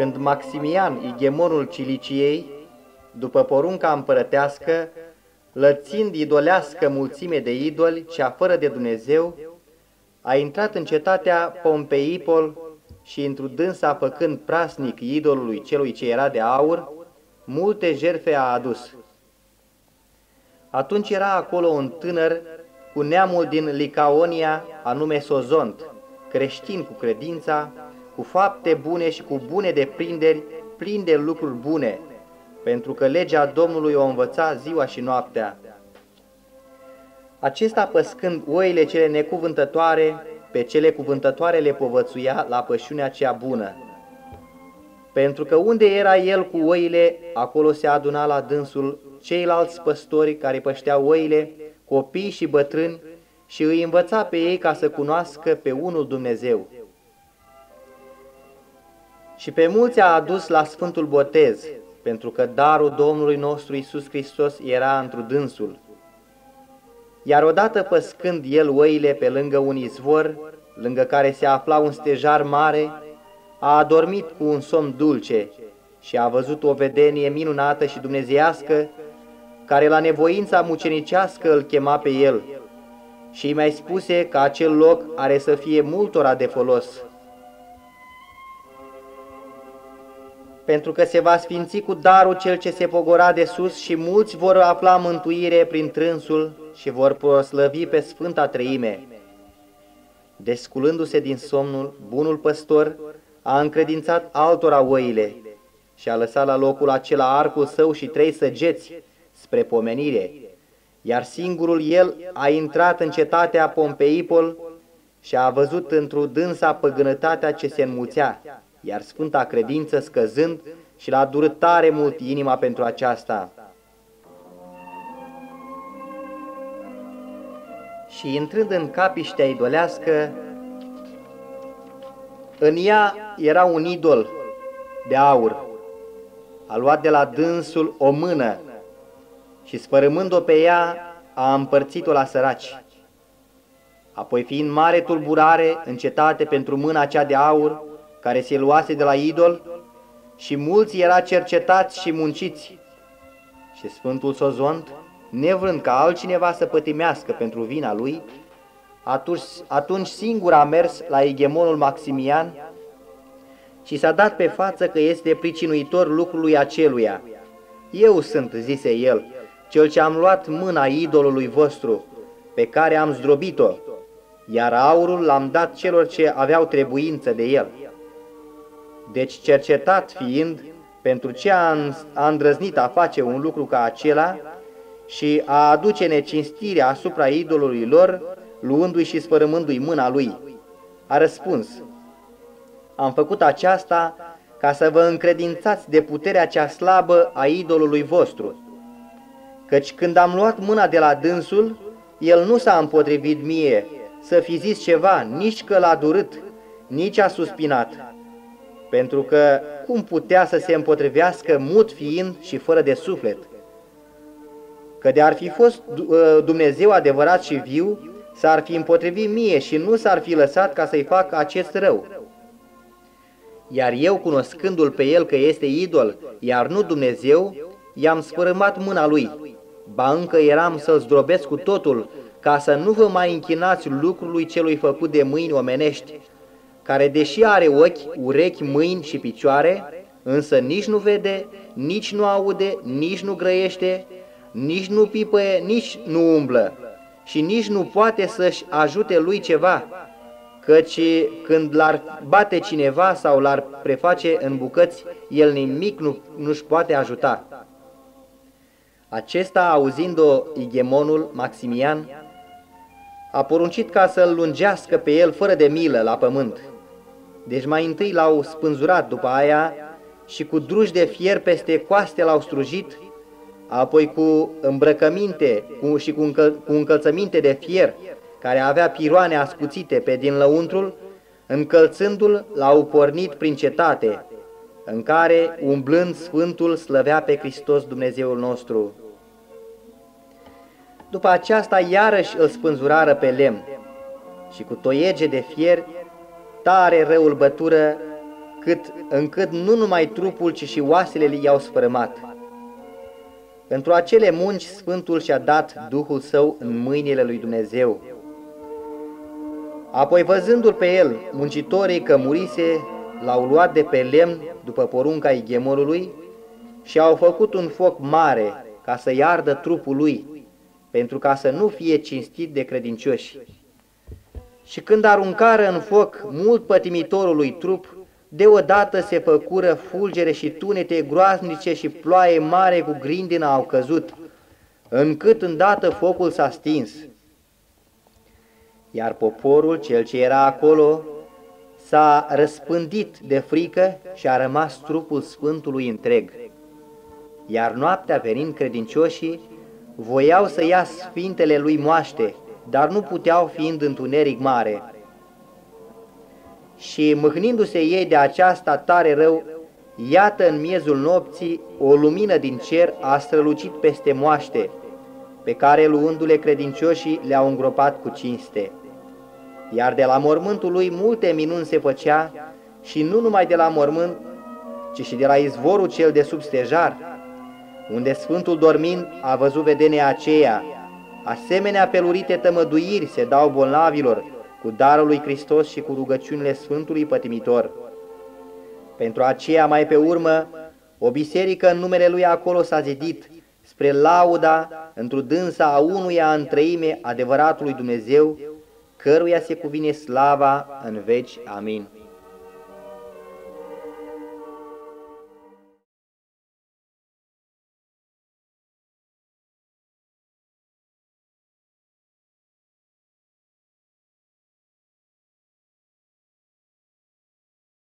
când Maximian, igemonul Ciliciei, după porunca împărătească, lățind idolească mulțime de idoli și fără de Dumnezeu, a intrat în cetatea Pompeipol și într dânsa făcând prasnic idolului celui ce era de aur, multe jerfe a adus. Atunci era acolo un tânăr cu neamul din Licaonia, anume Sozont, creștin cu credința, cu fapte bune și cu bune deprinderi, plin de lucruri bune, pentru că legea Domnului o învăța ziua și noaptea. Acesta păscând oile cele necuvântătoare, pe cele cuvântătoare le povățuia la pășunea cea bună. Pentru că unde era el cu oile, acolo se aduna la dânsul ceilalți păstori care pășteau oile, copii și bătrâni, și îi învăța pe ei ca să cunoască pe unul Dumnezeu. Și pe mulți a adus la Sfântul Botez, pentru că darul Domnului nostru Isus Hristos era întru dânsul. Iar odată păscând el oile pe lângă un izvor, lângă care se afla un stejar mare, a adormit cu un somn dulce și a văzut o vedenie minunată și dumnezeiască, care la nevoința mucenicească îl chema pe el și îi mai spuse că acel loc are să fie multora de folos. Pentru că se va sfinți cu darul cel ce se pogora de sus și mulți vor afla mântuire prin trânsul și vor proslăvi pe Sfânta Treime. Desculându-se din somnul, bunul păstor a încredințat altora oile și a lăsat la locul acela arcul său și trei săgeți spre pomenire, iar singurul el a intrat în cetatea Pompeipol și a văzut într-o dânsa păgânătatea ce se înmuțea, iar sfânta credință scăzând și l-a durut tare mult inima pentru aceasta. Și intrând în capiștea idolească, în ea era un idol de aur. A luat de la dânsul o mână și spărâmând-o pe ea, a împărțit-o la săraci. Apoi, fiind mare tulburare în cetate pentru mâna cea de aur, care se luase de la idol, și mulți era cercetați și munciți. Și Sfântul Sozont, nevrând ca altcineva să pătimească pentru vina lui, atunci, atunci singur a mers la egemonul Maximian și s-a dat pe față că este pricinuitor lucrului aceluia. Eu sunt, zise el, cel ce am luat mâna idolului vostru, pe care am zdrobit-o, iar aurul l-am dat celor ce aveau trebuință de el. Deci cercetat fiind, pentru ce a îndrăznit a face un lucru ca acela și a aduce necinstirea asupra idolului lor, luându-i și spărâmându-i mâna lui, a răspuns, Am făcut aceasta ca să vă încredințați de puterea cea slabă a idolului vostru, căci când am luat mâna de la dânsul, el nu s-a împotrivit mie. Să fi zis ceva, nici că l-a durât, nici a suspinat, pentru că cum putea să se împotrivească mut fiind și fără de suflet? Că de ar fi fost ă, Dumnezeu adevărat și viu, s-ar fi împotrivit mie și nu s-ar fi lăsat ca să-i fac acest rău. Iar eu, cunoscându-l pe el că este idol, iar nu Dumnezeu, i-am sfărâmat mâna lui ba încă eram să-l zdrobesc cu totul, ca să nu vă mai închinați lucrului celui făcut de mâini omenești, care deși are ochi, urechi, mâini și picioare, însă nici nu vede, nici nu aude, nici nu grăiește, nici nu pipăie, nici nu umblă și nici nu poate să-și ajute lui ceva, căci când l-ar bate cineva sau l-ar preface în bucăți, el nimic nu, nu-și poate ajuta. Acesta, auzind-o igemonul Maximian, a poruncit ca să-l lungească pe el fără de milă la pământ. Deci mai întâi l-au spânzurat după aia și cu druși de fier peste coaste l-au strujit, apoi cu îmbrăcăminte cu, și cu, încăl, cu încălțăminte de fier, care avea piroane ascuțite pe din lăuntrul, încălțându-l l-au pornit prin cetate, în care, umblând Sfântul, slăvea pe Hristos Dumnezeul nostru. După aceasta iarăși îl spânzurară pe lemn și cu toiege de fier, tare răul bătură cât, încât nu numai trupul, ci și oasele i-au sfărâmat. Pentru acele munci Sfântul și-a dat Duhul Său în mâinile lui Dumnezeu. Apoi văzându-l pe el, muncitorii că murise, l-au luat de pe lemn după porunca ighemorului și au făcut un foc mare ca să iardă trupul lui, pentru ca să nu fie cinstit de credincioși. Și când aruncară în foc mult pătimitorului trup, deodată se făcură fulgere și tunete groaznice și ploaie mare cu grindină au căzut, încât îndată focul s-a stins. Iar poporul, cel ce era acolo, s-a răspândit de frică și a rămas trupul Sfântului întreg. Iar noaptea venind credincioșii, voiau să ia sfintele lui moaște, dar nu puteau fiind întuneric mare. Și mâhnindu-se ei de aceasta tare rău, iată în miezul nopții o lumină din cer a strălucit peste moaște, pe care luându-le credincioșii le-au îngropat cu cinste. Iar de la mormântul lui multe minuni se făcea și nu numai de la mormânt, ci și de la izvorul cel de sub stejar, unde Sfântul dormind a văzut vedenia aceea, asemenea pelurite tămăduiri se dau bolnavilor cu darul lui Hristos și cu rugăciunile Sfântului Pătimitor. Pentru aceea mai pe urmă, o biserică în numele lui acolo s-a zidit, spre lauda într-o dânsa a unuia în treime adevăratului Dumnezeu, căruia se cuvine slava în veci. Amin.